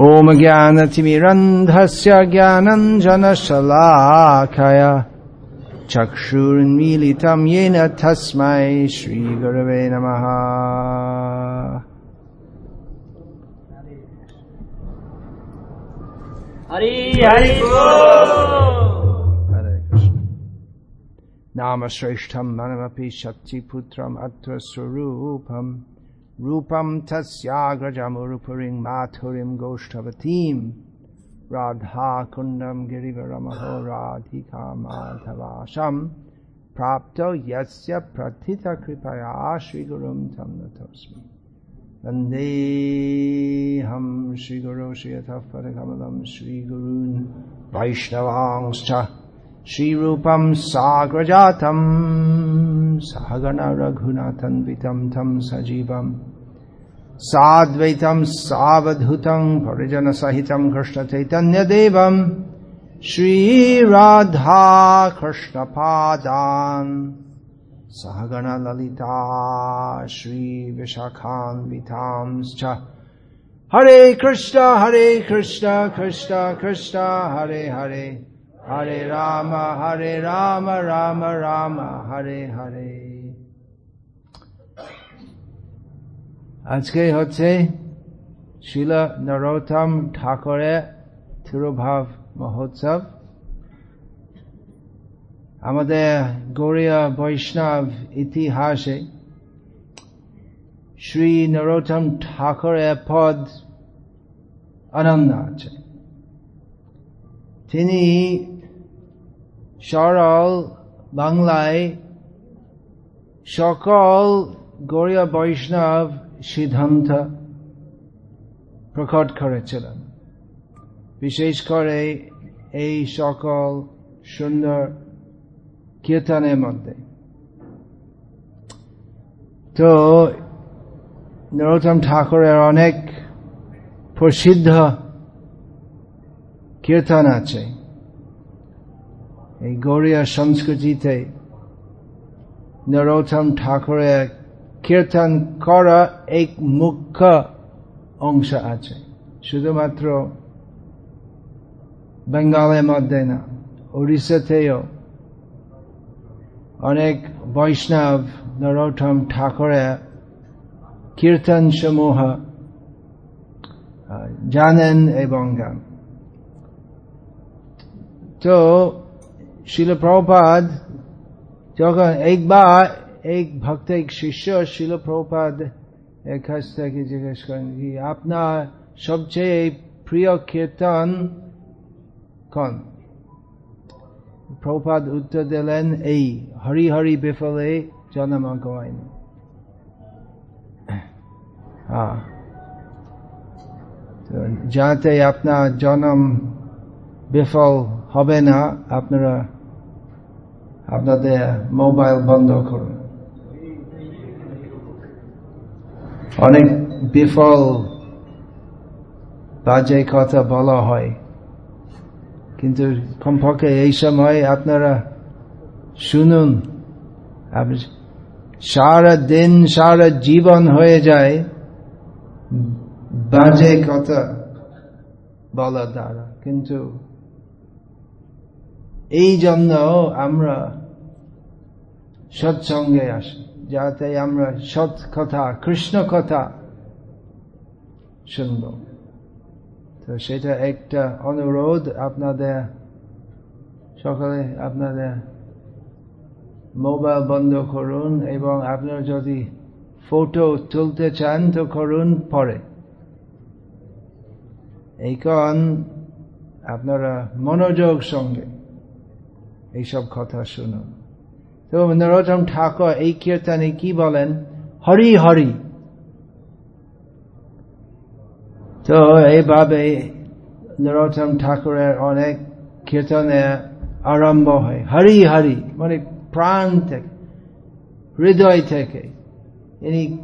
ॐ ज्ञानतिमिरन्धस्य ज्ञानञ्जनशलाखय। चक्षुर्मीलितं येन तस्मै श्रीगुरवे नमः। Hari Hari Hare Krishna. Namashreshtham manamapi shaktiputra रूपम तस्याग्रजमुरुपुरीं माथुरीं गोष्ठवतीं राधा कुण्डं गिरिवरमहो राधिका माधवाशं प्राप्तो यस्य प्रथितकृपया श्रीगुरुं तं नतोऽस्मि वन्देऽहं श्रीगुरो श्रियथः पदकमलं श्रीगुरून् श्रीरूपं साग्रजातं सागणरघुनाथन्वितं तं सजीवं, साद्वैतं सावधुतं भरिजनसहितं कृष्णचैतन्यदेवं श्रीराधा कृष्ण पाद सहगण ललिता श्री श्रीविशाखान्वितांश्च। हरे कृष्ण हरे Krishna Krishna Krishna, Hare Hare. Hare Rama Hare Rama Rama Rama Hare Hare আজকে হচ্ছে শিলা নরোত্তম ঠাকুরের থিরুভাব মহোৎসব আমাদের গৌরীয় বৈষ্ণব ইতিহাসে শ্রী নরোত্তম ঠাকুরের পদ অনন্য আছে তিনি সরল বাংলায় সকল গৌরীয় বৈষ্ণব সিদ্ধান্ত প্রকট করেছিলেন। বিশেষ করে এই সকল সুন্দর কীর্তনের মধ্যে। তো নরোত্তম ঠাকুরের অনেক প্রসিদ্ধ কীর্তন আছে। এই গৌরীয় সংস্কৃতিতে নরোত্তম ঠাকুরের কীর্তন করা এক মুখ্য অংশ আছে। শুধুমাত্র বেঙ্গলের মধ্যে না, উড়িষ্যাতেও অনেক বৈষ্ণব নরোত্তম ঠাকুরের কীর্তন সমূহ জানেন এবং গান। তো শিলপ্রপাদ যখন একবার এক ভক্ত এক শিষ্য শিলপ্রপাদ এক কাছ থেকে জিজ্ঞেস করেন কি আপনার সবচেয়ে প্রিয় কীর্তন কন প্রপাদ উত্তর দিলেন এই হরি হরি বিফলে জন্ম গয়েন যাতে আপনার জনম বিফল হবে না আপনারা আপনাদের মোবাইল বন্ধ করুন। অনেক বিফল বাজে কথা বলা হয়। কিন্তু কমপক্ষে এই সময় আপনারা শুনুন সারা দিন, সারা জীবন হয়ে যায় বাজে কথা বলার দ্বারা। কিন্তু এই জন্য আমরা সৎসঙ্গে আসে। যাতে আমরা সৎ কথা, কৃষ্ণ কথা শুনব। তো সেটা একটা অনুরোধ আপনাদের, সকালে আপনাদের মোবাইল বন্ধ করুন এবং আপনারা যদি ফটো তুলতে চান তো করুন পরে। এই এইখন আপনারা মনোযোগ সঙ্গে এইসব কথা শুনুন। তো নরোত্তম ঠাকুর এই কীর্তনে কি বলেন? হরি হরি। তো এইভাবে নরোত্তম ঠাকুরের অনেক কীর্তনে আরম্ভ হয়। হরি হরি মানে প্রাণ থেকে, হৃদয় থেকে। ইনি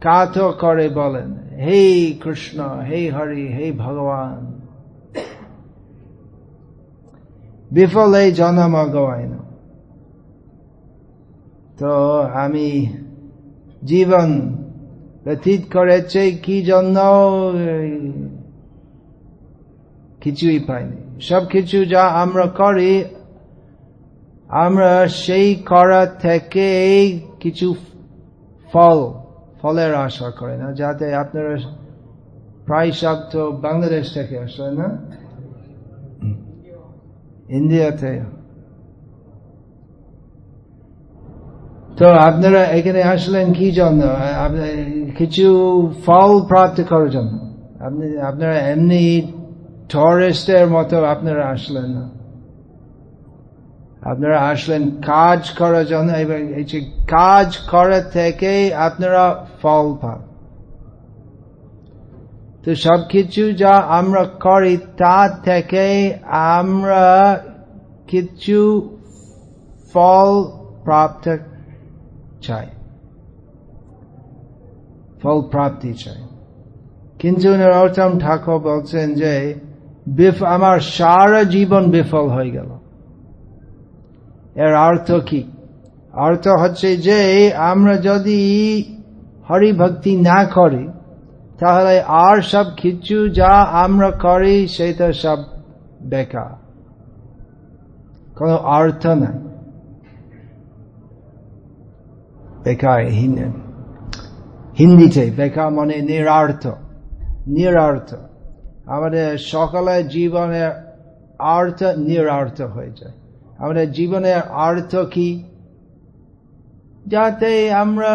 কাত করে বলেন, হে কৃষ্ণ, হে হরি, হে ভগবান। বিফলে জন্ম গওয়ায় না তো আমি জীবন ব্যতীত করেছে কি জন্য? কিছুই পাইনি। সব কিছু যা আমরা করি, আমরা সেই করা থেকে কিছু ফল, ফলের আশা করে না, যাতে আপনারা প্রায় সব তো বাংলাদেশ থেকে আসলে না? ইন্ডিয়াতে। তো আপনারা এখানে আসলেন কি জন্য? কিছু ফল প্রাপ্ত করার জন্য। আপনি, আপনারা এমনি টুরিস্টের মতো আপনারা আসলেন না। আপনারা আসলেন কাজ করার জন্য এবং এই কাজ করা থেকে আপনারা ফল পান। তো সবকিছু যা আমরা করি তা থেকে আমরা কিছু ফল প্রাপ্ত চাই। ফল প্রাপ্তি চাই। কিন্তু নরোত্তম ঠাকুর বলছেন যে আমার সারা জীবন বিফল হয়ে গেল। এর অর্থ কি? অর্থ হচ্ছে যে, আমরা যদি হরিভক্তি না করি, তাহলে আর সব কিছু যা আমরা করি, সেটা সব বেকার। কোন অর্থ নাই। বেকার হিন্দিতে বেকার মানে নিরার্থ নিরার্থ আমাদের সকলের জীবনের অর্থ নিরার্থ হয়ে যায় আমাদের জীবনের অর্থ কি যাতে আমরা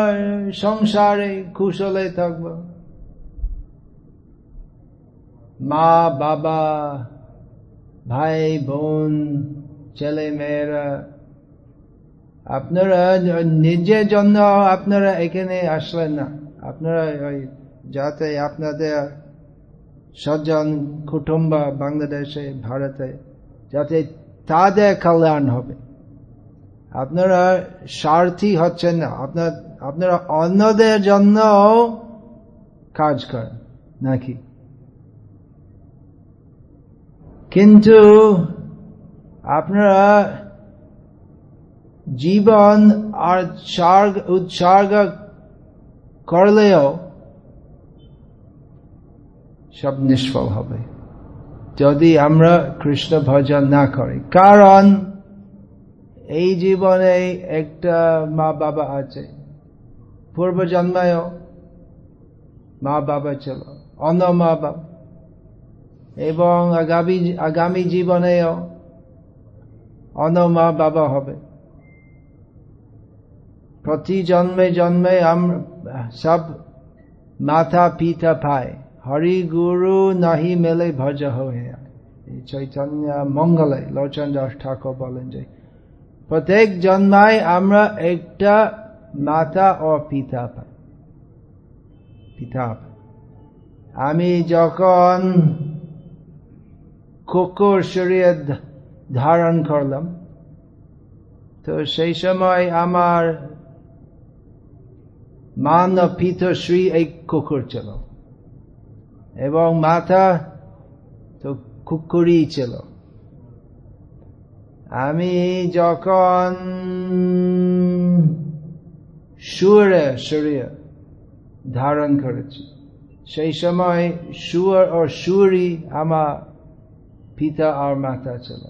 সংসারে কুশলে থাকব মা বাবা ভাই বোন ছেলে মেয়েরা আপনারা নিজের জন্য আপনারা এখানে আসলেন না। আপনারা ওই যাতে আপনাদের স্বজন, কুটুম্ব বাংলাদেশে, ভারতে, যাতে তাদের কল্যাণ হবে। আপনারা স্বার্থী হচ্ছেন না। আপনার, আপনারা অন্যদের জন্য কাজ করেন নাকি? কিন্তু আপনারা জীবন আর উৎসর্গ করলেও সব নিষ্ফল হবে। যদি আমরা কৃষ্ণ ভজন না করি। কারণ এই জীবনে একটা মা বাবা আছে। পূর্ব জন্মায়ও মা বাবা ছিল, অন্য মা বাবা এবং আগামী আগামী জীবনেও অন্য মা বাবা হবে। প্রতি জন্মে জন্মে আমরা সব মাথা পিতা পায়। হরি গুরু নাহি মেলে ভজ হয়ে। চৈতন্য মঙ্গলে লোচন দাস ঠাকুর বলেন যে, প্রত্যেক জন্মায় আমরা একটা মাতা ও পিতা পাই। পিতা আমি যখন কুকুর শরীর ধারণ করলাম, তো সেই সময় আমার মান পিতশ্রী এই কুকুর ছিল। এবং মাথা তো কুকুরই ছিল। আমি যখন সুরে শরীর ধারণ করেছি, সেই সময় সুর ও সুরি আমার পিতা আর মাতা ছিল।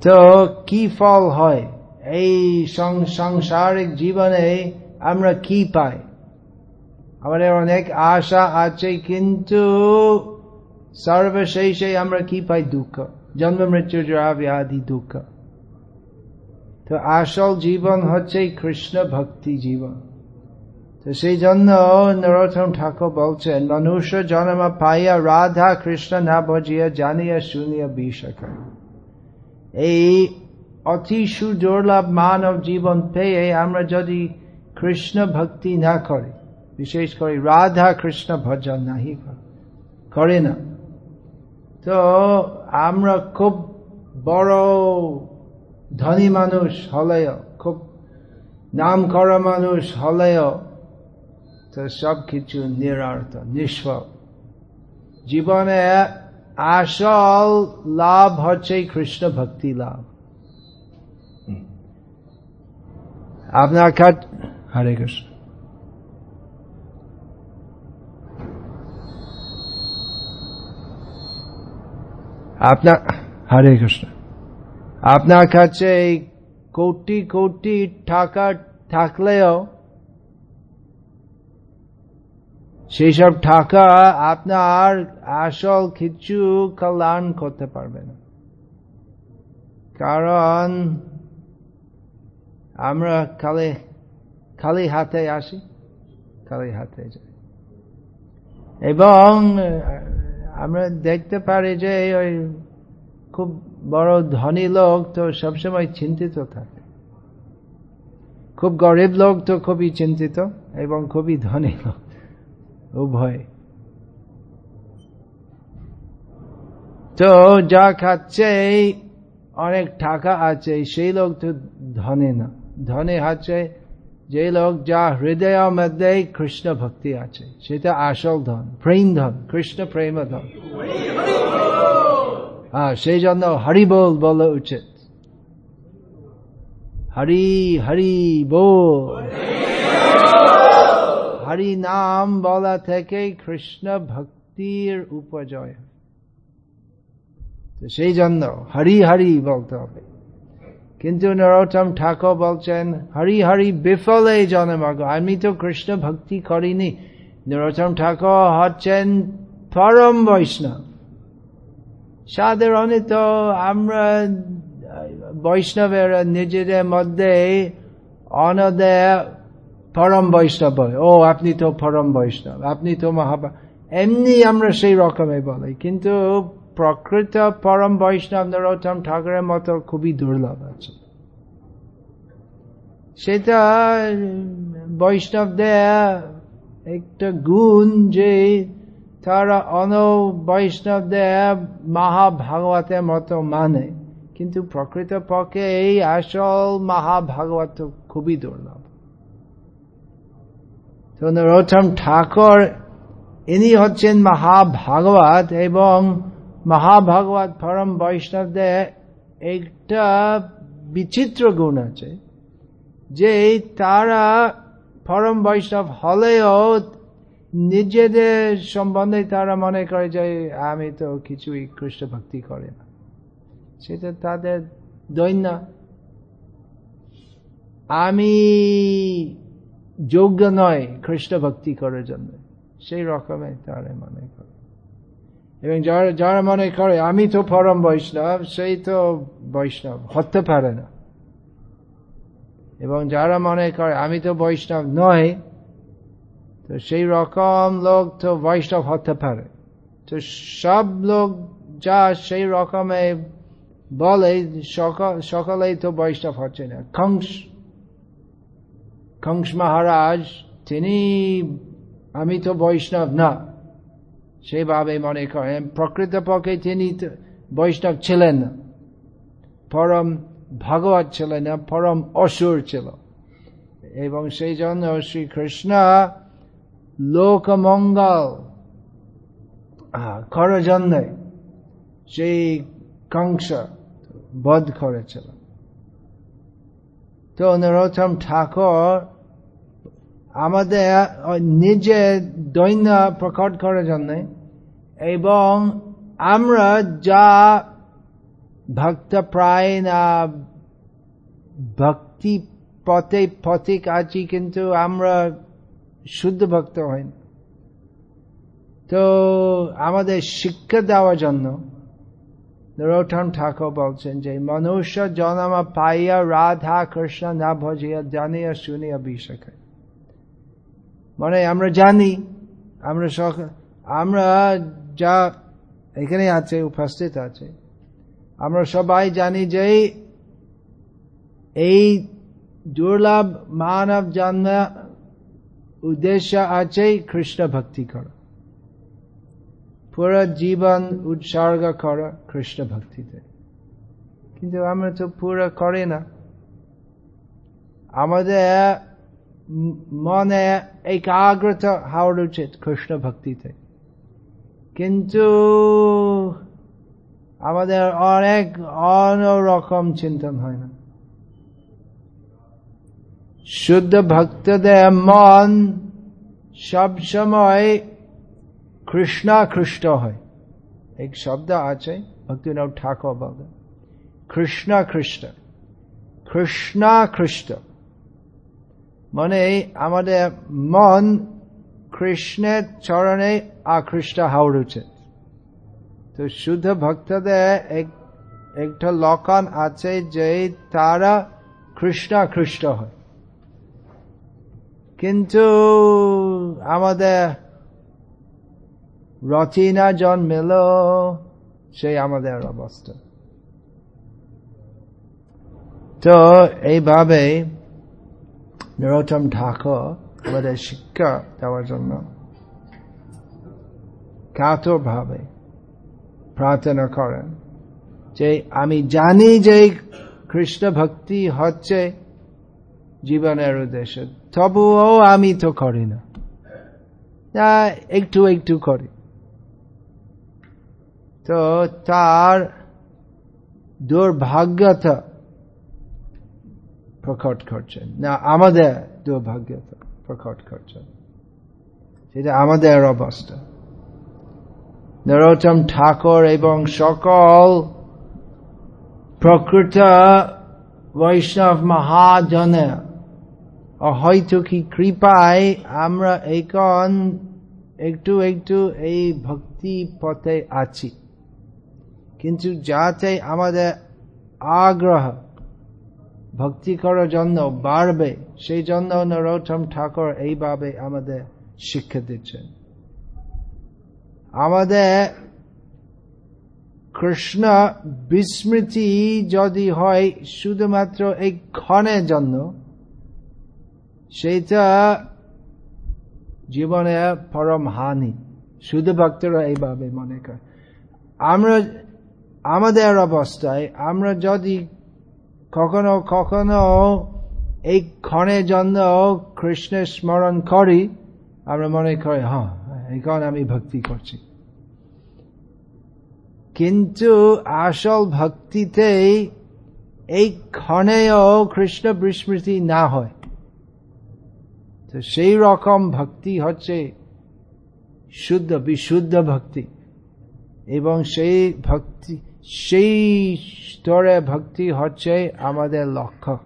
তো কি ফল হয়? এই সাংসারিক জীবনে আমরা কি পাই? আমাদের অনেক আশা আছে, কিন্তু সর্বশেষে আমরা কি পাই? দুঃখ। জন্ম, মৃত্যু ব্যাধি, দুঃখ। তো আসল জীবন হচ্ছে কৃষ্ণ ভক্তি জীবন। তো সেই জন্য নরোত্তম ঠাকুর বলছেন, মনুষ্য জন্ম পাইয়া রাধা কৃষ্ণ না বজিয়া জানিয়া শুনিয়া বিষয় এই অতি সুদুর্লভ মানব জীবন পেয়ে আমরা যদি কৃষ্ণ ভক্তি না করি, বিশেষ করে রাধা কৃষ্ণ ভজন নাহি করে না। তো আমরা খুব বড় ধনী মানুষ হলেও, খুব নাম করা মানুষ হলেও তো সব কিছু নিরার্থ, নিষ্ফল। জীবনে আসল লাভ হচ্ছে কৃষ্ণ ভক্তি লাভ। আপনার কাজ হরে কৃষ্ণ আপনার হরে কৃষ্ণ আপনার কাছে কোটি কোটি টাকা থাকলেও সেই সব টাকা আপনার আসল কিছু কল্যাণ করতে পারবে না। কারণ আমরা খালি খালি হাতে আসি খালি হাতে যাই। এবং আমরা দেখতে পারি যে ওই খুব বড় ধনী লোক তো সবসময় চিন্তিত থাকে। খুব গরিব লোক তো খুবই চিন্তিত এবং খুবই ধনী লোক উভয়। তো যা খাচ্ছে অনেক টাকা আছে, সেই লোক তো ধনে না। ধনে আছে, যে লোক যা হৃদয়ের মধ্যে কৃষ্ণ ভক্তি আছে, সেটা আসল ধন, প্রেম ধন, কৃষ্ণ প্রেম ধন। হ্যাঁ সেই জন্য হরি বল বলা উচিত। হরি হরি বল। হরি নাম বলা থেকে কৃষ্ণ ভক্তির উপজয়। সেই জন্য হরি হরি বলতে হবে। কিন্তু নরোত্তম ঠাকুর বলছেন হরি হরি বিফলে জনমাগ আমি তো কৃষ্ণ ভক্তি করিনি নরোত্তম ঠাকুর হচ্ছেন পরম বৈষ্ণব সাধারণত আমরা বৈষ্ণবের নিজেদের মধ্যে অনদে পরম বৈষ্ণব ও আপনি তো পরম বৈষ্ণব আপনি তো মহাবা এমনি আমরা সেই রকমে বলি কিন্তু প্রকৃত পরম বৈষ্ণব নরোত্তম ঠাকুরের মতো খুবই দুর্লভ আছে। সেটা বৈষ্ণবদের একটা গুণ যে তারা অন বৈষ্ণবদের মহাভাগবতের মতো মানে। কিন্তু প্রকৃত পক্ষে এই আসল মহাভাগবত খুবই দুর্লভ। তো নরোত্তম ঠাকুর, ইনি হচ্ছেন মহাভাগবত এবং মহাভাগবত পরম বৈষ্ণবদের একটা বিচিত্র গুণ আছে, যে তারা পরম বৈষ্ণব হলেও নিজেদের সম্বন্ধে তারা মনে করে যে আমি তো কিছুই কৃষ্ণ ভক্তি করে না। সেটা তাদের দৈন্য। আমি যোগ্য নয় কৃষ্ণ ভক্তি করার জন্য। সেই রকমে তারা মনে করে। এবং যারা যারা মনে করে, আমি তো পরম বৈষ্ণব, সেই তো বৈষ্ণব, হতে পারে না। এবং যারা মনে করে, আমি তো বৈষ্ণব নয় তো সেই রকম লোক তো বৈষ্ণব হতে পারে। তো সব লোক যা সেই রকমে বলে সকলেই তো বৈষ্ণব হচ্ছে না। কংস কংস মহারাজ, তিনি, আমি তো বৈষ্ণব না। সেভাবে মনে করেন প্রকৃতপক্ষে তিনি বৈষ্ণব ছিলেন পরম ভগবত ছিলেন না পরম অসুর ছিল এবং সেই জন্য শ্রীকৃষ্ণ লোকমঙ্গল করার জন্য সেই কংস বধ করেছিল তো নরোত্তম ঠাকুর আমাদের নিজে দৈন্য প্রকট করার জন্য এবং আমরা যা ভক্ত প্রায় না, ভক্তি পথে পথিক আছি, কিন্তু আমরা শুদ্ধ ভক্ত হই। তো আমাদের শিক্ষা দেওয়ার জন্য নরোত্তম ঠাকুর বলছেন যে, মনুষ্য জন্ম পাইয়া রাধা কৃষ্ণ না ভজিয়া জানিয়া শুনিয়া অভিষেক মানে আমরা জানি, আমরা আমরা যা এখানে আছে, উপস্থিত আছে, আমরা সবাই জানি যে এই দুর্লভ মানব জন্ম উদ্দেশ্য আছে কৃষ্ণ ভক্তি করা। পুরো জীবন উৎসর্গ করা কৃষ্ণ ভক্তিতে। কিন্তু আমরা তো পুরো করে না। আমাদের মনে একাগ্রতা হওয়ার উচিত কৃষ্ণ ভক্তিতে। কিন্তু আমাদের অনেক অন্যরকম চিন্তন হয় না। শুদ্ধ ভক্তদের মন সব সময় কৃষ্ণাকৃষ্ট হয়। এক শব্দ আছে ভক্তি ভক্তিনাথ ঠাকুর বলেন কৃষ্ণ খ্রিস্ট কৃষ্ণ খ্রিস্ট মানে আমাদের মন কৃষ্ণের চরণে আকৃষ্ট হওয়ার উচিত তো শুদ্ধ ভক্তদের এক, একটা লক্ষণ আছে যে তারা কৃষ্ণ আকৃষ্ট হয়। কিন্তু আমাদের রচনা জন্মেল, সেই আমাদের অবস্থা। তো এইভাবে নরোত্তম ঠাকুর আমাদের শিক্ষা দেওয়ার জন্য কাতর ভাবে প্রার্থনা করেন যে আমি জানি যে কৃষ্ণ ভক্তি হচ্ছে জীবনের উদ্দেশ্য তবুও আমি তো করি না একটু একটু করি তো তার দুর্ভাগ্যতা প্রকট করছেন না, আমাদের দুর্ভাগ্যতা প্রকট করছেন সেটা আমাদের অবস্থা। নরোত্তম ঠাকুর এবং সকল প্রকৃত বৈষ্ণব মহাজনে হয়তো কি কৃপায় আমরা এখন একটু একটু এই ভক্তি পথে আছি। কিন্তু যাতে আমাদের আগ্রহ ভক্তি করার জন্য বাড়বে, সেই জন্য নরোত্তম ঠাকুর এইভাবে আমাদের শিক্ষা দিচ্ছেন। আমাদের কৃষ্ণ বিস্মৃতি যদি হয় শুধুমাত্র এই ক্ষণের জন্য, সেইটা জীবনে পরম হানি। শুধু ভক্তরা এইভাবে মনে করে। আমরা, আমাদের অবস্থায় আমরা যদি কখনো কখনো এই ক্ষণের জন্য কৃষ্ণের স্মরণ করি, আমরা মনে করি হ্যাঁ এখন আমি ভক্তি করছি। কিন্তু আসল ভক্তিতে এই ক্ষণেও কৃষ্ণ বিস্মৃতি না হয়। তো সেই রকম ভক্তি হচ্ছে শুদ্ধ, বিশুদ্ধ ভক্তি। এবং সেই ভক্তি সেই স্তরে ভক্তি হচ্ছে আমাদের লক্ষ্য।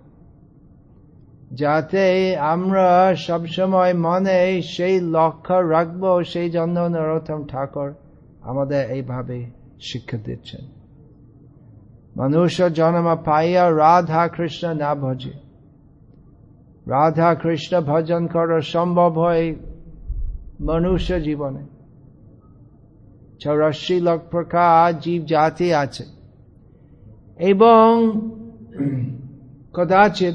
যাতে আমরা সবসময় মনে সেই লক্ষ্য রাখব, সেই জন্য নরোত্তম ঠাকুর আমাদের এইভাবে শিক্ষা দিচ্ছেন। মনুষ্য জন্ম পাইয়া রাধা কৃষ্ণ না ভজে। রাধা কৃষ্ণ ভজন করা সম্ভব হয় মনুষ্য জীবনে। চৌরাশি লক্ষ প্রকার জীব জাতি আছে। এবং কদাচিৎ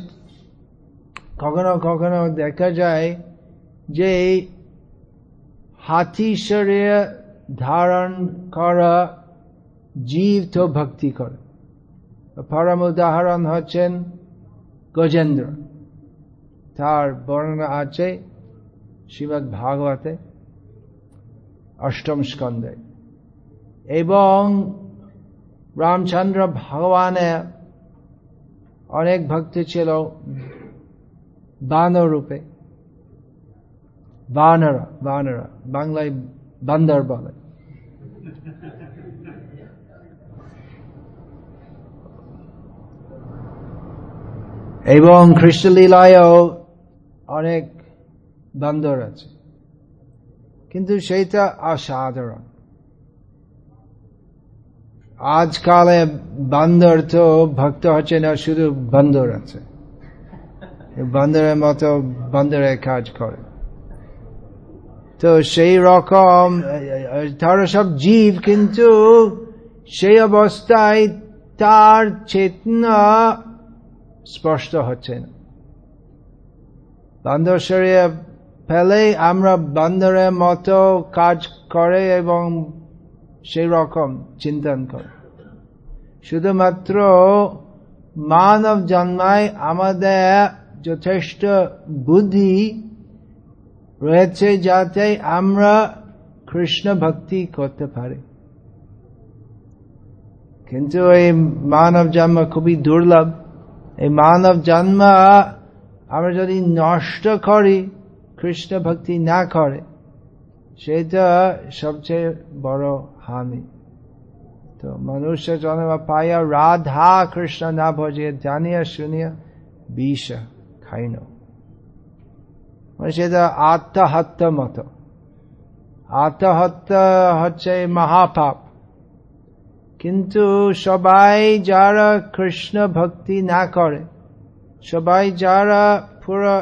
কখনো কখনো দেখা যায় যে হাতি শরীর ধারণ করা জীব তো ভক্তি করে। পরম উদাহরণ হচ্ছেন গজেন্দ্র। তার বর্ণনা আছে শ্রীমৎ ভাগবতে অষ্টম স্কন্ধে। এবং রামচন্দ্র ভগবানের অনেক ভক্তি ছিল বানর রূপে। বানরা বানরা, বাংলায় বান্দর বলে। এবং খ্রিস্টলীলায়ও অনেক বান্দর আছে। কিন্তু সেইটা অসাধারণ। আজকালে বান্দর তো ভক্ত হচ্ছে না, শুধু বান্দর আছে। বান্দরের মতো বান্দরের কাজ করে। তো সেই রকম তারা সব জীব কিন্তু সেই অবস্থায় তার চেতনা স্পষ্ট হচ্ছে না। বান্দর শরীরে ফেলে আমরা বান্দরের মতো কাজ করে এবং সেই রকম চিন্তন করে। শুধুমাত্র মানব জন্মায় আমাদের যথেষ্ট বুদ্ধি রয়েছে যাতে আমরা কৃষ্ণ ভক্তি করতে পারি। কিন্তু এই মানব জন্ম খুবই দুর্লভ। এই মানব জন্ম আমরা যদি নষ্ট করি, কৃষ্ণ ভক্তি না করে, সেটা সবচেয়ে বড় হানি তো মনুষ্য জন্ম পাইয়া রাধা কৃষ্ণ না ভজে জানিয়া শুনিয়া বিষ খাইন সেটা আত্মহত্যা মতো আত্মহত্যা হচ্ছে মহাপাপ কিন্তু সবাই যারা কৃষ্ণ ভক্তি না করে সবাই যারা পুরো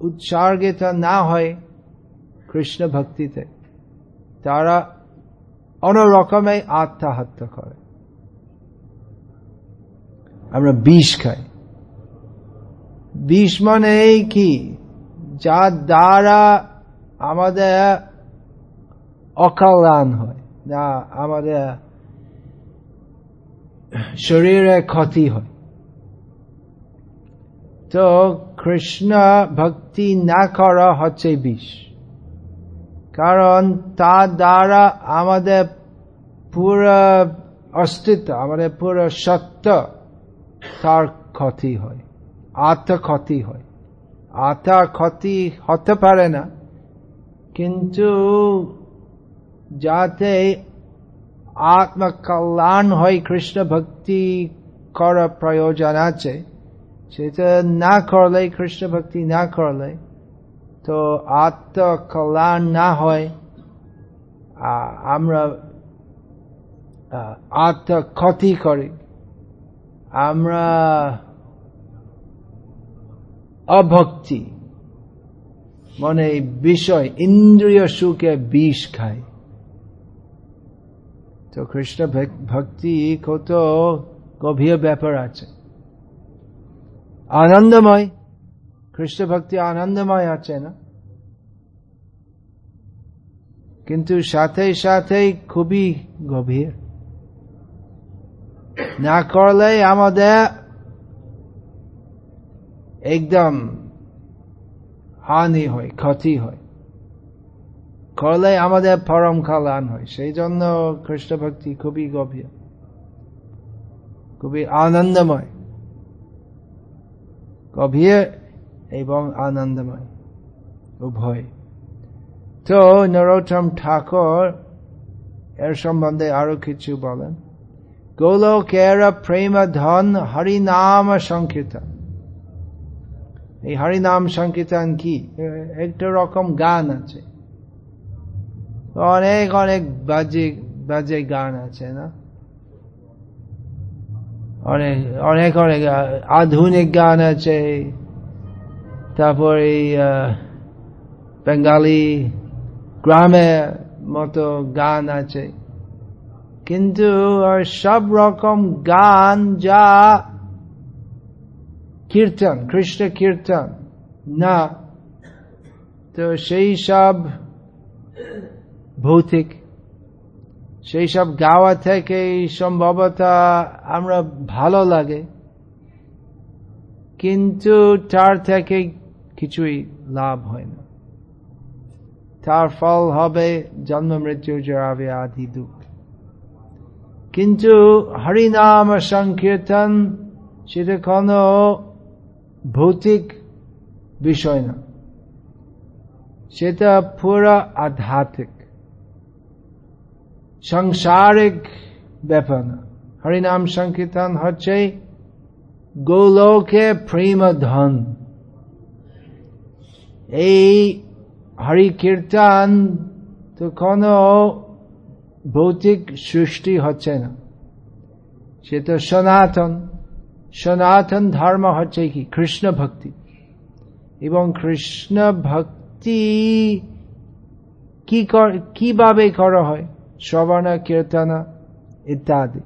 উৎসর্গিত না হয় কৃষ্ণ ভক্তিতে তারা অন্যরকমে আত্মহত্যা করে। আমরা বিষ খাই। বিষ মানে কি? যা দ্বারা আমাদের অকল্যাণ হয়, না, আমাদের শরীরে ক্ষতি হয়। তো কৃষ্ণ ভক্তি না করা হচ্ছে বিষ। কারণ তা দ্বারা আমাদের পুরো অস্তিত্ব, আমাদের পুরো সত্য তার ক্ষতি হয় আত্মা ক্ষতি হয়। আত্মা ক্ষতি হতে পারে না, কিন্তু যাতে আত্মকল্যাণ হয়, কৃষ্ণ ভক্তি করা প্রয়োজন আছে, সেটা না করলে, কৃষ্ণ ভক্তি না করলে তো আত্মকল্যাণ না হয় আমরা আত্ম ক্ষতি করি। আমরা অভক্তি মানে বিষয়, ইন্দ্রিয় সুখে বিষ খায় তো কৃষ্ণ ভক্তি কত গভীর ব্যাপার আছে। আনন্দময়। কৃষ্ণ ভক্তি আনন্দময় আছে না কিন্তু সাথে সাথে খুবই গভীর না করলে আমাদের একদম হানি হয় ক্ষতি হয় করলে আমাদের পরম কল্যাণ হয় সেই জন্য কৃষ্ণ ভক্তি খুবই গভীর খুবই আনন্দময় গভীর এবং আনন্দময় উভয় তো নরোত্তম ঠাকুর এর সম্বন্ধে আরও কিছু বলেন। গোলকের প্রেম ধন হরিনাম সংকীর্তন। এই হরিনাম সংকীর্তন কি? একটা রকম গান আছে। অনেক অনেক বাজে বাজে গান আছে না? অনেক অনেক অনেক আধুনিক গান আছে। তারপর বেঙ্গালি গ্রামের মতো গান আছে। কিন্তু সব রকম গান যা কীর্তন, কৃষ্ণ কীর্তন, না। তো সেই সব ভৌতিক, সেই সব গাওয়া থেকে সম্ভবত আমরা ভালো লাগে। কিন্তু তার থেকে কিছুই লাভ হয় না। তার ফল হবে জন্ম মৃত্যু জড়াবে আদি দুঃখ। কিন্তু হরিনাম সংকীর্তন সেটা কোনো ভৌতিক বিষয় না। সেটা পুরা আধ্যাত্মিক, সংসারিক ব্যাপার না। হরিনাম সংকীর্তন হচ্ছে গোলোকে প্রেম ধন এই হরি কীর্তন তো কোনো ভৌতিক সৃষ্টি হচ্ছে না। সে তো সনাতন সনাতন ধর্ম হচ্ছে কি? কৃষ্ণ ভক্তি। এবং কৃষ্ণ ভক্তি কি কীভাবে করা হয়? শ্রবণ, কীর্তন ইত্যাদি।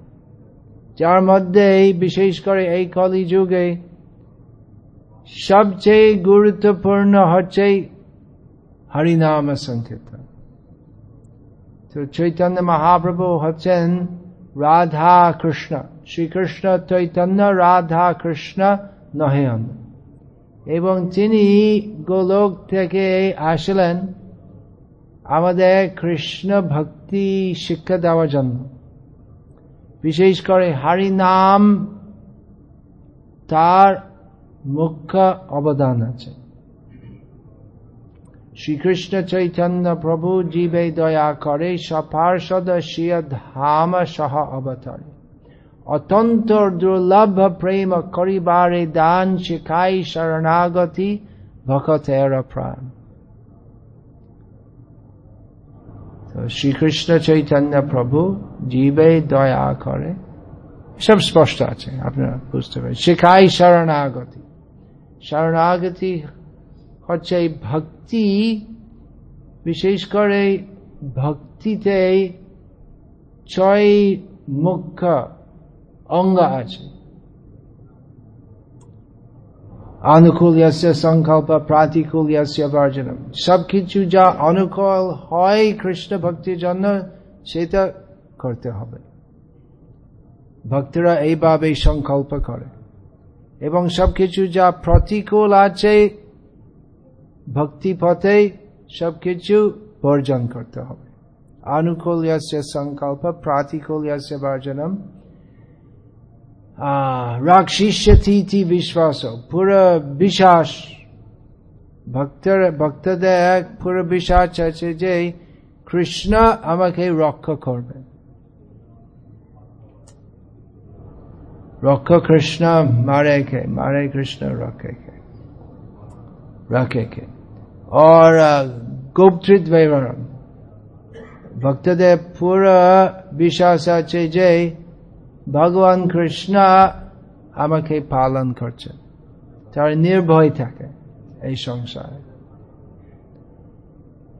যার মধ্যে বিশেষ করে এই কলি যুগে সবচেয়ে গুরুত্বপূর্ণ হচ্ছে হরিনাম সংকীর্তন। তো চৈতন্য মহাপ্রভু হচ্ছেন রাধা কৃষ্ণ, শ্রীকৃষ্ণ চৈতন্য, রাধা কৃষ্ণ নহেন এবং তিনি গোলক থেকে আসলেন আমাদের কৃষ্ণ ভক্তি শিক্ষা দেওয়ার জন্য। বিশেষ করে হরি নাম তার মুখ্য অবদান আছে। শ্রীকৃষ্ণ চৈতন্য প্রভু জীবে দয়া করে সপার্ষদ ধাম সহ অবতরে। অত্যন্ত দুর্লভ প্রেম করিবারে দান শিখাই শরণাগতি ভকতের প্রাণ। শ্রীকৃষ্ণ চৈতন্য প্রভু জীবে দয়া করে। সব স্পষ্ট আছে, আপনারা বুঝতে পারেন শিখাই শরণাগতি। শরণাগতি, হচ্ছে ভক্তি, বিশেষ করে ভক্তিতে ছয় মুখ্য অঙ্গ আছে। অনুকূল সংকল্প, প্রাতিকূল বর্জনম। সবকিছু যা অনুকূল হয় কৃষ্ণ ভক্তির জন্য, সেটা করতে হবে। ভক্তরা এইভাবে সংকল্প করে। এবং সবকিছু যা প্রতিকূল আছে ভক্তি পথে সবকিছু বর্জন করতে হবে। অনুকূল সংকল্প, প্রাতিকূল বর্জনম। রাক্ষিষ্যতি বিশ্বাস, পুরো বিশ্বাস। ভক্তর, ভক্তদের এক পুরো বিশ্বাস আছে যে কৃষ্ণ আমাকে রক্ষা করবে রক্ষা কৃষ্ণ মারে কে মারে কৃষ্ণ রক্ষে কে रखे के और গুপ্তৃত বৈবরণ ভক্তদের পুরো বিশ্বাস আছে যে ভগবান কৃষ্ণ আমাকে পালন করছে তার নির্ভয় থাকে এই সংসারে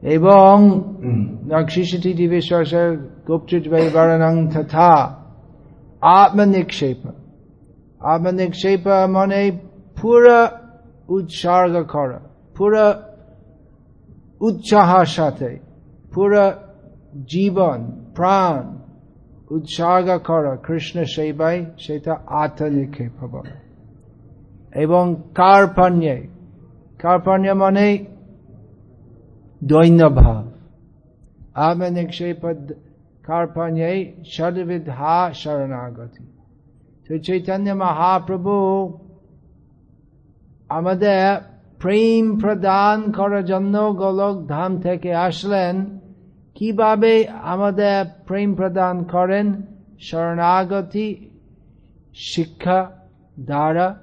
এবং নক্ষিষটি বিশ্বাসের গুপ্তৃত বৈবরণ তথা আত্মনিক্ষেপ আত্মনিক্ষেপ মানে পুরা উৎসর্গ করা পুরো উৎসাহ সাথে পুরো জীবন প্রাণ উৎসর্গ করা কৃষ্ণ সেবাই সেটা আত্মনিক্ষেপ বলে এবং কার্পণ্যে কার্পণ্য মানে দৈন্য ভাব আত্মনিক্ষেপ কার্পণ্যে সদবিধা শরণাগতি তো চৈতন্য মহাপ্রভু আমাদের প্রেম প্রদান করার জন্য গোলক ধাম থেকে আসলেন। কীভাবে আমাদের প্রেম প্রদান করেন? শরণাগতি, শিক্ষা দ্বারা,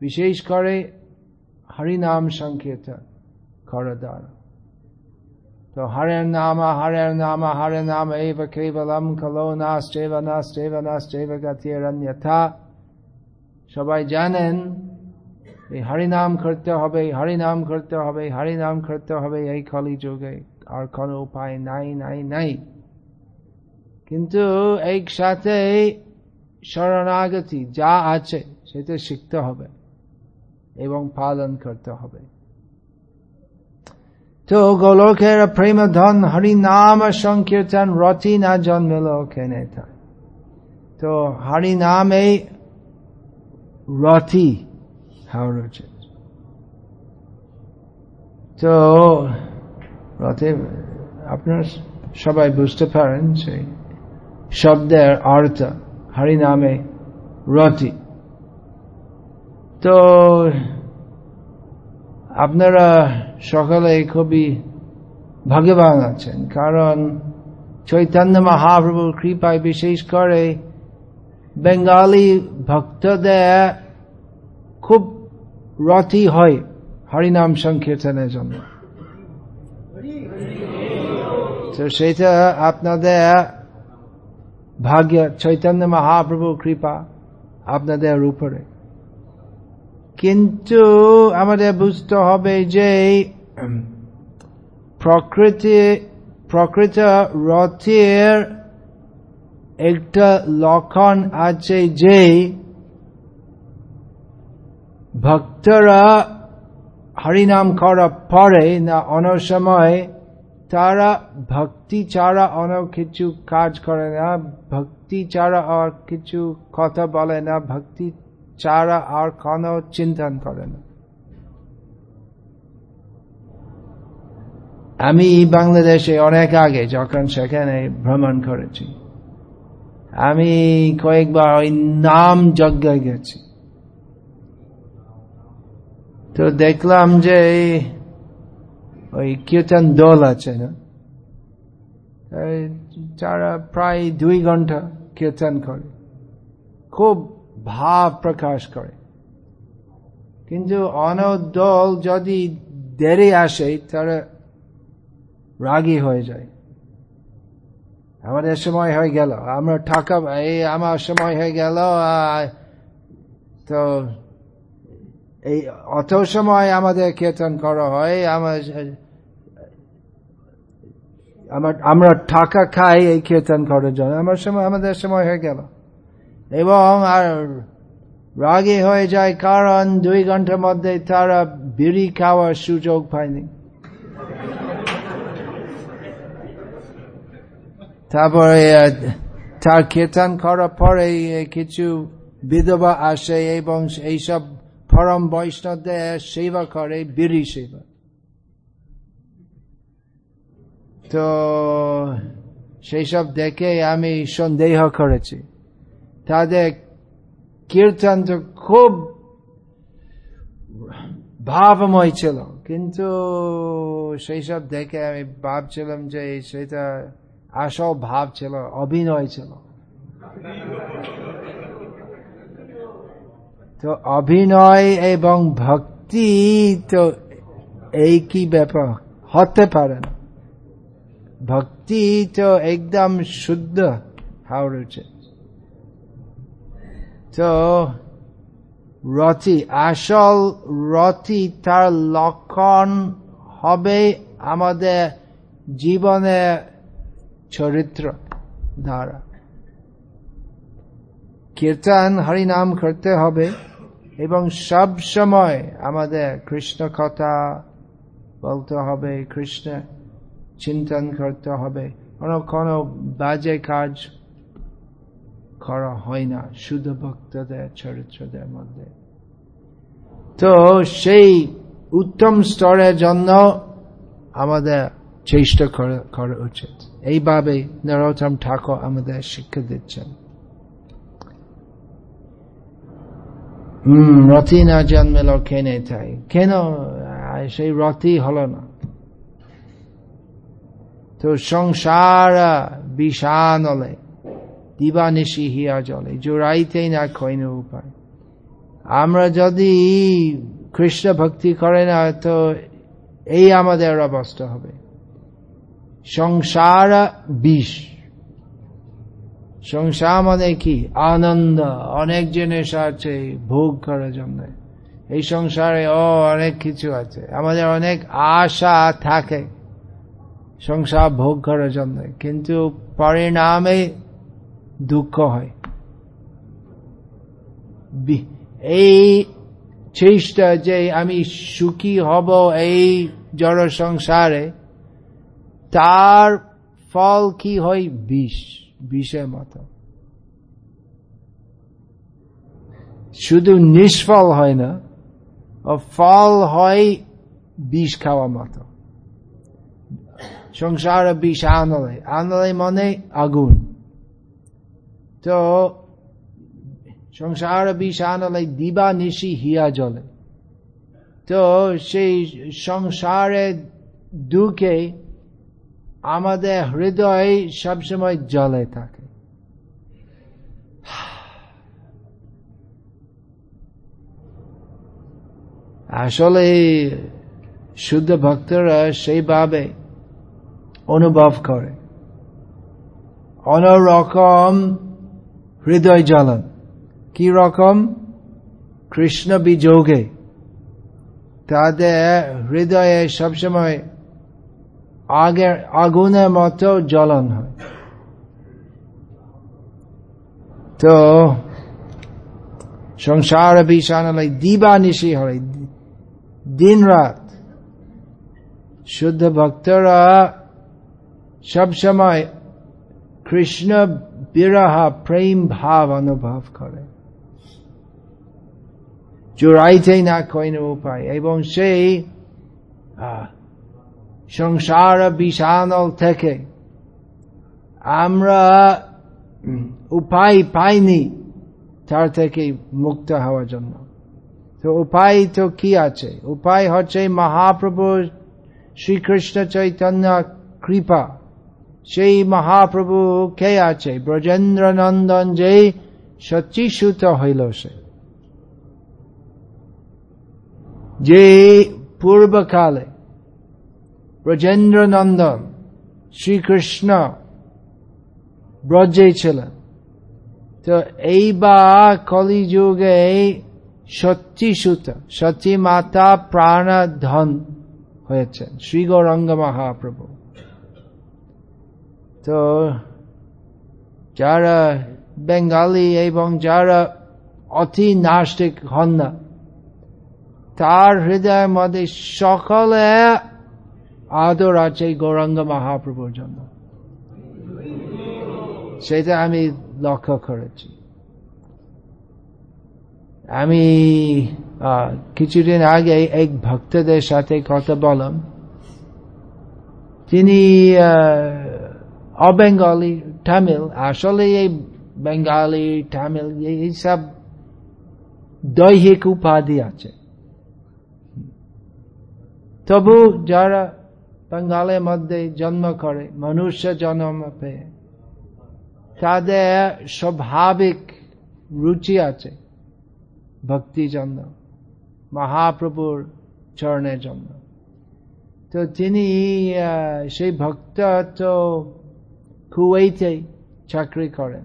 বিশেষ করে হরিনাম সংকীর্তন করা দ্বারা। তো হরের নাম হরের নাম হরে নাম এব কেবলম কলো নাস্টেব নাস্টেব নাস্টেব সবাই জানেন, এই হরিনাম করতে হবে হরিনাম করতে হবে হরিনাম করতে হবে, এই কলি যুগে আর কোনো উপায় নাই নাই নাই। কিন্তু একসাথে শরণাগতি যা আছে, সেটা শিখতে হবে এবং পালন করতে হবে। তো গোলকের প্রেম ধন হরিনাম সংকীর্তন রতি না জন্মেল কেনে তো হরিনামে রথি চার্চ তো রথে আপনার সবাই বুঝতে পারেন সেই শব্দের অর্থ হরিনামে রথি তো আপনারা সকালে খুবই ভাগ্যবান আছেন, কারণ চৈতন্য মহাপ্রভুর কৃপায় বিশেষ করে বেঙ্গালি ভক্তদের খুব রথি হয় হরিনাম সংকীর্তনের জন্য। তো সেটা আপনাদের ভাগ্য, চৈতন্য মহাপ্রভুর কৃপা আপনাদের উপরে। কিন্তু আমাদের বুঝতে হবে যে প্রকৃতি, প্রকৃত রথের একটা লক্ষণ আছে যে ভক্তরা হরিনাম করা পরে না অন্য সময় তারা ভক্তি ছাড়া অন্য কিছু কাজ করে না, ভক্তি ছাড়া আর কিছু কথা বলে না, ভক্তি ছাড়া আর কোন চিন্তন করে না। আমি বাংলাদেশে অনেক আগে যখন সেখানে ভ্রমণ করেছি, আমি কয়েকবার ওই নাম যজ্ঞ গেছি। তো দেখলাম যে ওই কীর্তন দল আছে না যারা প্রায় দুই ঘণ্টা কীর্তন করে, খুব ভাব প্রকাশ করে। কিন্তু অন দল যদি দেরি আসে, তারা রাগি হয়ে যায়। আমাদের সময় হয়ে গেল, আমরা টাকা এই আমার সময় হয়ে গেল তো এই অত সময় আমাদের কীর্তন করা হয়, আমার, আমরা টাকা খাই এই কীর্তন করার জন্য। আমার সময়, আমাদের সময় হয়ে গেল। এবং আর রাগে হয়ে যায় কারণ দুই ঘণ্টার মধ্যে তারা বিড়ি খাওয়ার সুযোগ পায়নি। তারপরে তার কীর্তন করার পরে কিছু বিধবা আসে এবং এইসব পরম বৈষ্ণবদের সেবা করে, বিড়ি সেবা। তো সেই সব দেখে আমি সন্দেহ করেছি। তাদের কীর্তন তো খুব ভাবময় ছিল। কিন্তু সেই সব দেখে আমি ভাবছিলাম যে সেটা আসল ভাব ছিল, অভিনয় ছিল। তো অভিনয় এবং ভক্তি তো এই কি ব্যাপার, হতে পারে না। ভক্তি তো একদম শুদ্ধ উচিত। তো রতি, আসল রতি তার লক্ষণ হবে আমাদের জীবনে চরিত্র ধারা কীর্তন হরিনাম করতে হবে এবং সব সময় আমাদের কৃষ্ণ কথা বলতে হবে, কৃষ্ণ চিন্তন করতে হবে। কোনো কোনো বাজে কাজ করা হয় না, শুধু ভক্তদের, চরিত্রদের মধ্যে। তো সেই উত্তম স্তরের জন্য আমাদের চেষ্টা করা উচিত। এইভাবে নরোত্তম ঠাকুর আমাদের শিক্ষা দিচ্ছেন। রতি না জন্মেল কেনে তাই? কেন? সেই রতি হলো না। তো সংসার বিষানলে দিবানিশি হিয়া জলে, জোড়াইতেই না কইন উপায়। আমরা যদি কৃষ্ণ ভক্তি করে না, তো এই আমাদের অবস্থা হবে। সংসার বিষ। সংসার মানে কি? আনন্দ। অনেক জিনিস আছে ভোগ করার জন্য। এই সংসারে ও অনেক কিছু আছে। আমাদের অনেক আশা থাকে সংসার ভোগ করার জন্য। কিন্তু পরিণামে দুঃখ হয়। এই চেষ্টা যে আমি সুখী হব এই জড় সংসারে, তার ফল কি হয়? বিষ, বিষের মতো। শুধু নিষ্ফল হয় না, ও ফল হয় বিষ খাওয়া মতো। সংসার বিষ আনলে আনলে মনে আগুন। তো সংসার বিষ আনলে দিবা নিশি হিয়া জলে। তো সেই সংসারে দুঃখে আমাদের হৃদয় সবসময় জলে থাকে। আসলে শুদ্ধ ভক্তরা সেইভাবে অনুভব করে। অনরকম হৃদয় জ্বলন। কি রকম? কৃষ্ণ বিযোগে। তাদের হৃদয়ে সবসময় আগের আগুনের মতো জ্বলন হয়। তো সংসার বিষাণ দিবা নিশি হয়। দিন রাত শুদ্ধ ভক্তরা সবসময় কৃষ্ণ বিরহ প্রেম ভাব অনুভব করে জোড়াইতে না কইন উপায় এবং সেই সংসার বিষাণল থেকে আমরা উপায় পাইনি তার থেকে মুক্ত হওয়ার জন্য তো উপায় তো কি আছে উপায় হচ্ছে মহাপ্রভু শ্রীকৃষ্ণ চৈতন্য কৃপা সেই মহাপ্রভু কে আছে? ব্রজেন্দ্র নন্দন যে সচিসূত হইল সে। যে পূর্বকালে ব্রজেন্দ্র নন্দন শ্রীকৃষ্ণ ব্রজে ছিলেন, তো এইবার কলিযুগে সত্যি সুত সত্যি মাতা প্রাণ ধন হয়েছেন শ্রী গৌরঙ্গ মহাপ্রভু। তো যারা বেঙ্গালি এবং যারা অতি নাস্তিক হন না, তার হৃদয়ের মধ্যে সকলে আদর আছে গৌরাঙ্গ মহাপ্রভুর জন্য। সেটা আমি লক্ষ্য করেছি। আমি কিছুদিন আগে এক ভক্তদের সাথে কথা বললাম। তিনি অবেঙ্গলি তামিল আসলে এই বেঙ্গালি তামিল এইসব দৈহিক উপাধি আছে। তবু যারা বাঙ্গালের মধ্যে জন্ম করে, মনুষ্য জন্ম পেয়ে, তাদের স্বাভাবিক রুচি আছে ভক্তি জন্য, মহাপ্রভুর চরণের জন্য। তো তিনি সেই ভক্ত তো কুয়েতে চাকরি করেন।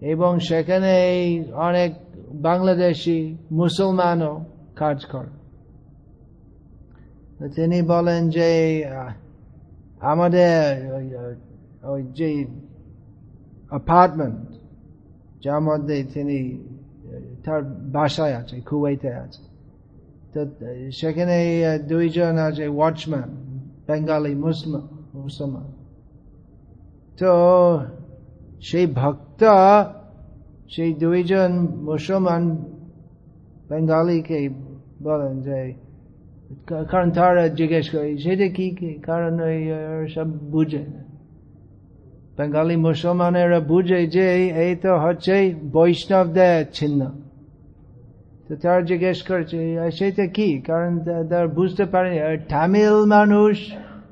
এবং সেখানে অনেক বাংলাদেশি মুসলমানও কাজ করেন। তিনি বলেন যে আমাদের ওই যে অ্যাপার্টমেন্ট যার মধ্যে তিনি, তার বাসায় আছে কুয়েতে আছে। তো, সেখানে দুইজন আছে ওয়াচম্যান বেঙ্গালি মুসলমান মুসলমান। তো সেই ভক্ত, সেই দুইজন মুসলমান বেঙ্গালিকে বলেন যে, কারণ তারা জিজ্ঞেস করে, সেটা কি কি কারণ ওই সব বুঝে বেঙ্গালি মুসলমানেরা বুঝে যে এই তো হচ্ছে বৈষ্ণব বৈষ্ণবদের চিহ্ন। তো তারা জিজ্ঞেস করছে, সেটা কি? কারণ তারা বুঝতে পারে তামিল মানুষ,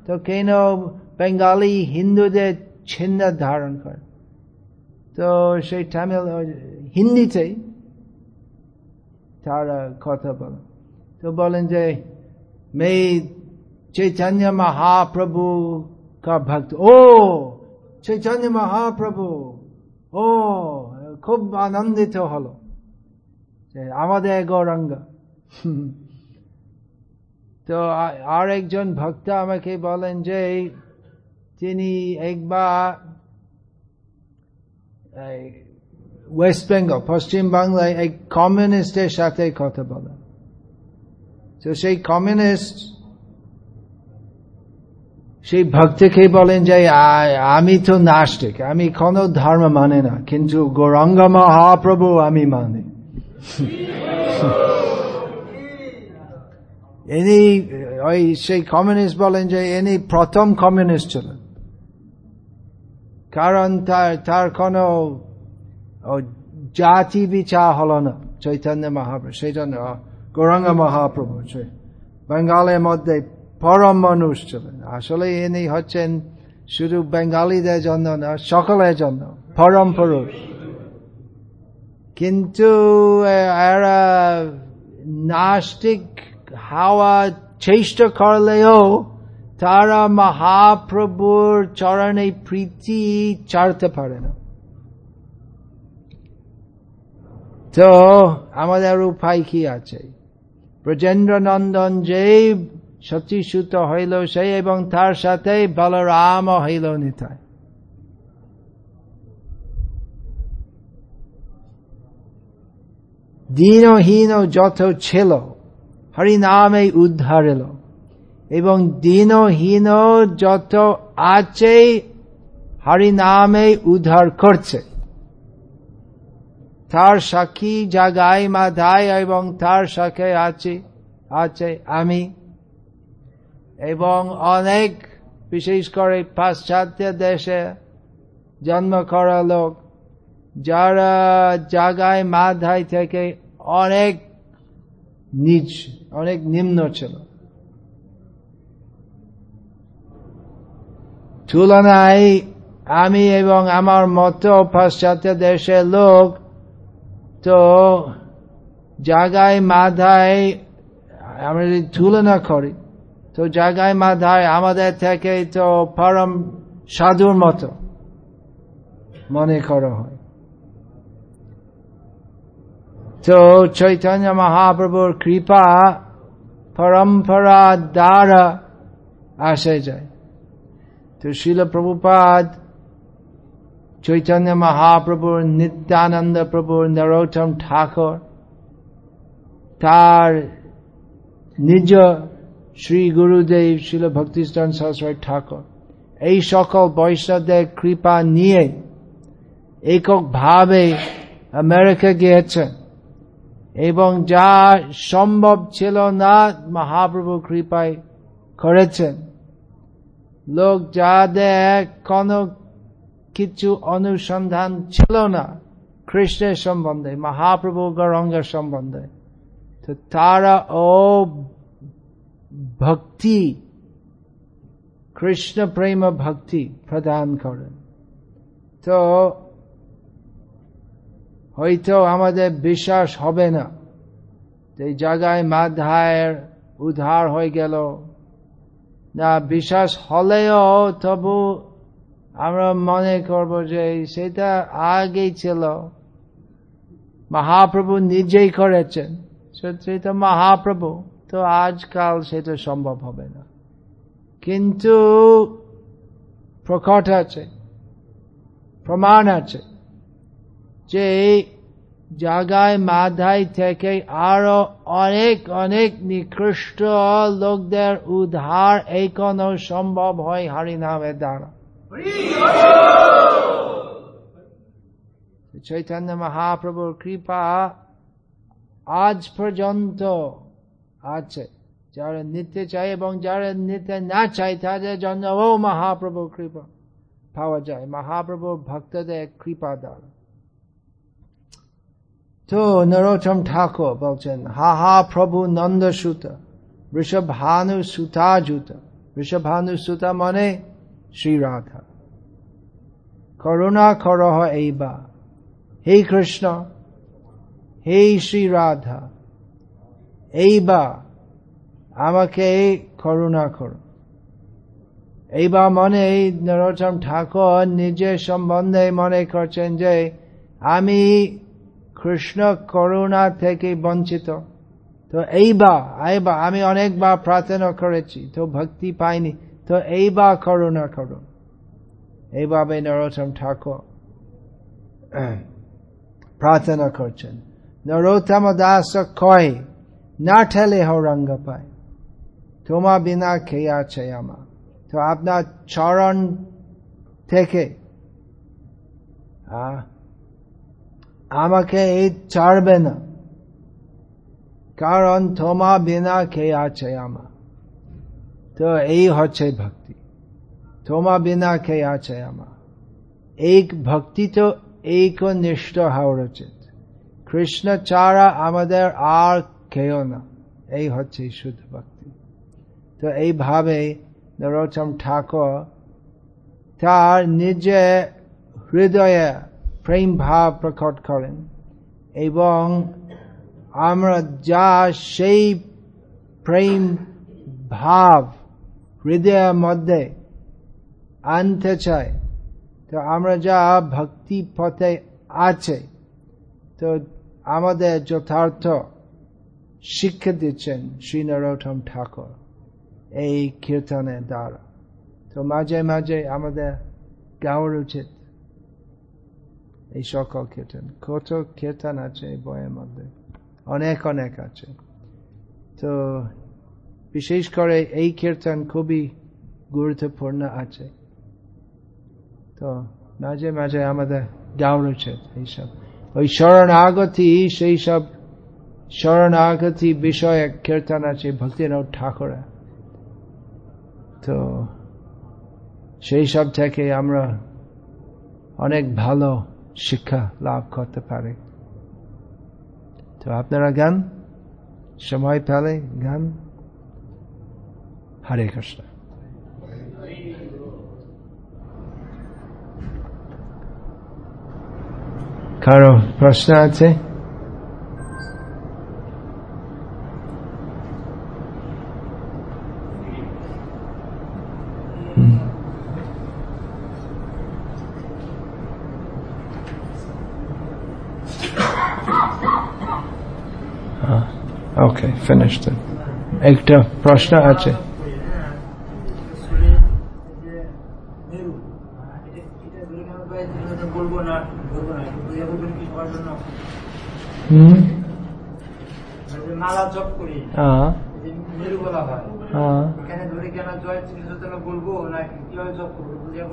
তো কেন বেঙ্গালি হিন্দুদের ছেন্না ধারণ করে। তো সেই তামিল হিন্দিতেই তারা কথা বলেন তো বলেন যে মেয়ে চৈতন্য মহাপ্রভু কা ভক্ত, ও চৈতন্য মহাপ্রভু, ও খুব আনন্দিত হলো আমাদের গৌরাঙ্গ। তো আর একজন ভক্ত আমাকে বলেন যে তিনি একবার ওয়েস্ট বেঙ্গল পশ্চিম বাংলায় এক কমিউনিস্টের সাথে কথা বলেন তো সেই কমিউনিস্ট সেই ভক্তকে বলেন যে আমি তো নাস্তিক, আমি কোন ধর্ম মানে না, কিন্তু গৌরঙ্গ মহাপ্রভু আমি মানি। ইনি, ওই সেই কমিউনিস্ট বলেন যে, ইনি প্রথম কমিউনিস্ট ছিলেন। কারণ তার তার কোন জাতি বিচার হল না। চৈতন্য মহাপ্রভু, সেই জন্য গৌরাঙ্গ মহাপ্রভু বেঙ্গালের মধ্যে পরম মানুষ ছিলেন। আসলে ইনি হচ্ছেন শুধু বেঙ্গালীদের জন্য না, সকলের জন্য পরম পুরুষ। কিন্তু নাস্তিক হাওয়া চেষ্টা করলেও তারা মহাপ্রভুর চরণে প্রীতি চাড়তে পারে না। তো আমাদের উপায় কি আছে? ব্রজেন্দ্র নন্দন যে সচিসূত হইল সেই এবং তার সাথে বলরাম হইল নিতায় দিনহীন যত ছিল, হরিনামে উদ্ধার এলো। এবং দিনহীন যত আছে হরিনামে উদ্ধার করছে। তার সাক্ষী জাগায় মাধায় এবং তার সাথে আছে আছে আমি। এবং অনেক, বিশেষ করে পাশ্চাত্য দেশে জন্ম করা লোক, যারা জাগায় মাধায় থেকে অনেক নিচ অনেক নিম্ন ছিল। তুলনায় আমি এবং আমার মতো পাশ্চাত্য দেশের লোক তো জায়গায় মাধায় আমরা যদি তুলনা করি, তো জায়গায় মাধায় আমাদের থেকে তো পরম সাধুর মতো মনে করা হয়। তো চৈতন্য মহাপ্রভুর কৃপা পরম্পরা দ্বারা আসে যায়। তো শিল প্রভুপাদ চৈতন্য মহাপ্রভুর নিত্যানন্দ প্রভুর নরোত্তম ঠাকুর তার নিজ শ্রী গুরুদেব শিল ভক্তিস্থান সরস্বতী ঠাকুর এই সকল বৈষ্ণবদের কৃপা নিয়ে এককভাবে আমেরিকা গিয়েছেন এবং যা সম্ভব ছিল না মহাপ্রভু কৃপায় করেছেন লোক যাদের কোনো কিছু অনুসন্ধান ছিল না কৃষ্ণের সম্বন্ধে মহাপ্রভু গৌরঙ্গের সম্বন্ধে, তো তারা ও ভক্তি, কৃষ্ণ প্রেম ভক্তি প্রদান করেন তো হয়তো আমাদের বিশ্বাস হবে না এই জায়গায় মাধায়ের উদ্ধার হয়ে গেল বিশ্বাস হলেও তবু আমরা মনে করব যে সেটা আগেই ছিল। মহাপ্রভু নিজেই করেছেন। সেটা মহাপ্রভু, তো আজকাল সেটা সম্ভব হবে না। কিন্তু প্রকট আছে, প্রমাণ আছে যে জায়গায় মাধাই থেকে আরও অনেক অনেক নিকৃষ্ট লোকদের উদ্ধার এই কোন সম্ভব হয় হরিনামের দ্বারা। চৈতন্য মহাপ্রভুর কৃপা আজ পর্যন্ত আছে। যারা নিতে চাই এবং যারা নিতে না চাই তাদের জন্য ও মহাপ্রভুর কৃপা পাওয়া যায়। মহাপ্রভুর ভক্তদের কৃপা দ্বারা। তো নরোত্তম ঠাকুর, বলছেন, হা হা, প্রভু নন্দ সুত, বৃষভানু সুতা জুত, বৃষভানু সুতা মানে শ্রী রাধা। করুণা করহ এইবা, হে কৃষ্ণ, হে শ্রী রাধা, এইবা আমাকে করুণা করো। এইবার মনে নরোত্তম ঠাকুর নিজের সম্বন্ধে মনে করছেন যে, আমি কৃষ্ণ করুণা থেকে বঞ্চিত। তো এইবার এইবার আমি অনেকবার প্রার্থনা করেছি, তো ভক্তি পাইনি, তো এইবার করুণা করো। এইভাবে নরোত্তম ঠাকুর প্রার্থনা করছেন। নরোত্তম দাস কয় না ঠেলে হরঙ্গ পায়। তোমা বিনা খেয়ে আছে আমার তো আপনার চরণ থেকে আমাকে এই ছাড়বে না। কারণ তোমা বিনা খেয়ে আছে আমার তো এই হচ্ছে ভক্তি। তোমা বিনা খেয়ে আছে আমার এক ভক্তি তো এক নিষ্ঠ হওয়া উচিত কৃষ্ণ ছাড়া আমাদের আর খেয়েও না। এই হচ্ছে শুদ্ধ ভক্তি। তো এইভাবে নরোত্তম ঠাকুর তার নিজে হৃদয়ে প্রেম ভাব প্রকট করেন এবং আমরা যা সেই প্রেম ভাব হৃদয়ের মধ্যে আনতে চাই, তো আমরা যা ভক্তি পথে আছে, তো আমাদের যথার্থ শিক্ষা দিচ্ছেন শ্রী নরোত্তম ঠাকুর এই কীর্তনের দ্বারা। তো মাঝে মাঝে আমাদের গাওয়ার উচিত এই সকল কীর্তন কত কীর্তন আছে এই বইয়ের মধ্যে অনেক অনেক আছে তো বিশেষ করে এই কীর্তন খুবই গুরুত্বপূর্ণ আছে তো মাঝে মাঝে আমাদের গাওয়ার উচিত এইসব ওই শরণাগতি সেই সব শরণাগতি বিষয়ে কীর্তন আছে ভক্তিনাথ ঠাকুরা তো সেই সব থেকে আমরা অনেক ভালো শিক্ষা লাভ করতে পারে। তো আপনারা গান? সময় পেলে গান? হরে কৃষ্ণ। কারও প্রশ্ন আছে?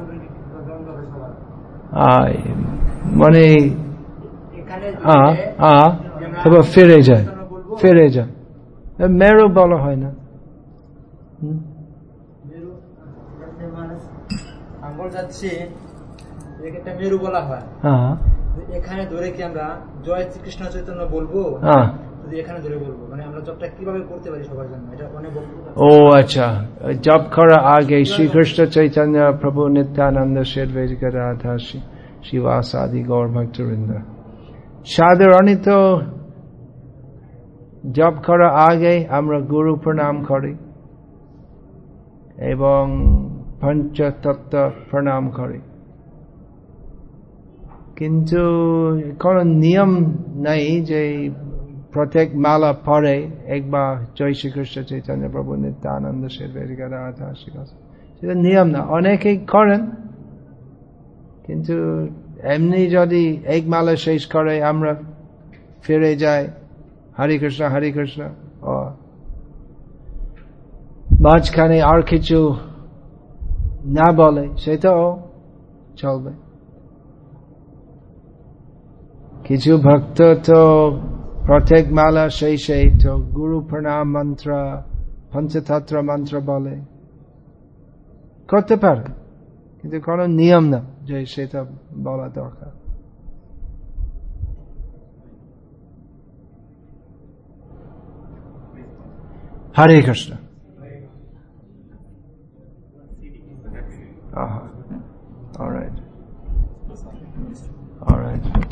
কি দ্বন্দ্ব হবে সবার? আহ, মানে এখানে আহ আহ তারপর ফিরে যায়। ফিরে যায়। মেরু বলা হয় না। হুম, মেরু মানুষ আঙ্গুল যাচ্ছে একটা মেরু বলা হয়। এখানে ধরে কি আমরা জয় শ্রীকৃষ্ণ চৈতন্য বলব? হ্যাঁ। এখানে ধরে বলব মানে আমরা জবটা কীভাবে করতে পারি সবার জন্য? এটা অনেক ও আচ্ছা। জব করা আগে শ্রীকৃষ্ণ চৈতন্য প্রভু নিত্যানন্দ শেরবেজ রাধা শিবাস আদি গৌর ভক্তবৃন্দ। সাধারণত জব করা আগে আমরা গুরু প্রণাম করি এবং পঞ্চতত্ত্ব প্রণাম করি। কিন্তু কোন নিয়ম নাই যে প্রত্যেক মালা পরে একবার জয় শ্রীকৃষ্ণ চৈতন্য প্রভু নিত্যানন্দ শেরবেরিকা রাধা সেটা নিয়ম না, অনেকেই করেন। কিন্তু এমনি যদি এক মালা শেষ করে আমরা ফিরে যাই হরে কৃষ্ণ হরে কৃষ্ণ ও মাঝখানে আর কিছু না বলে সেটাও চলবে। কিছু ভক্ত তো প্রত্যেক মালা শেষে তো গুরু প্রণাম মন্ত্র পঞ্চতত্র মন্ত্র বলে। করতে পারে, কিন্তু কোনো নিয়ম না যে সেটা বলা দরকার। Hare Krishna. Uh-huh. All right.